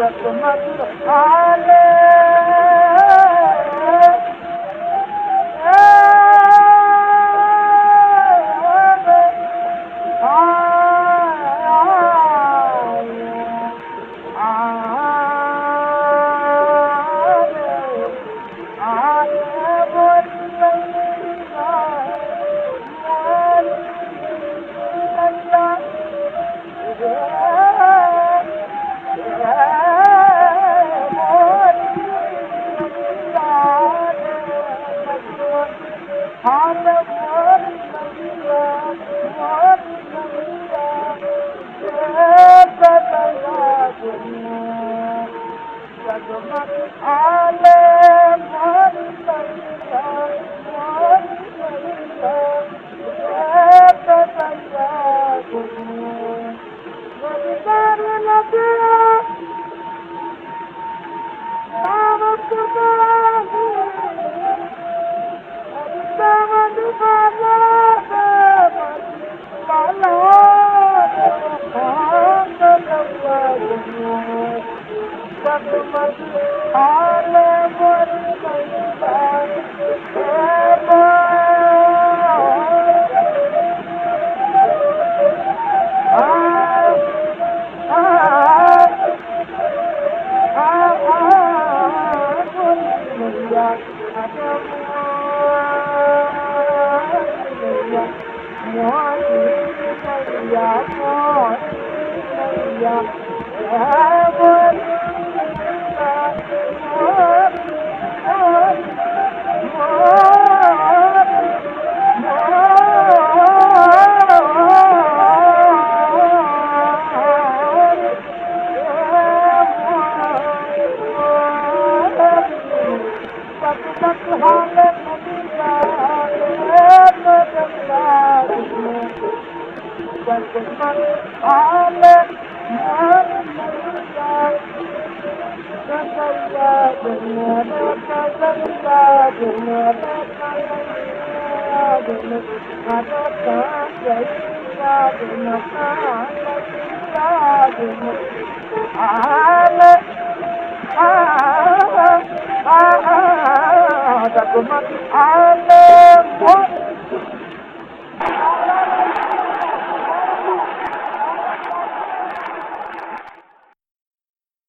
that the matter Thank you. Yeah. I'm जला आल आल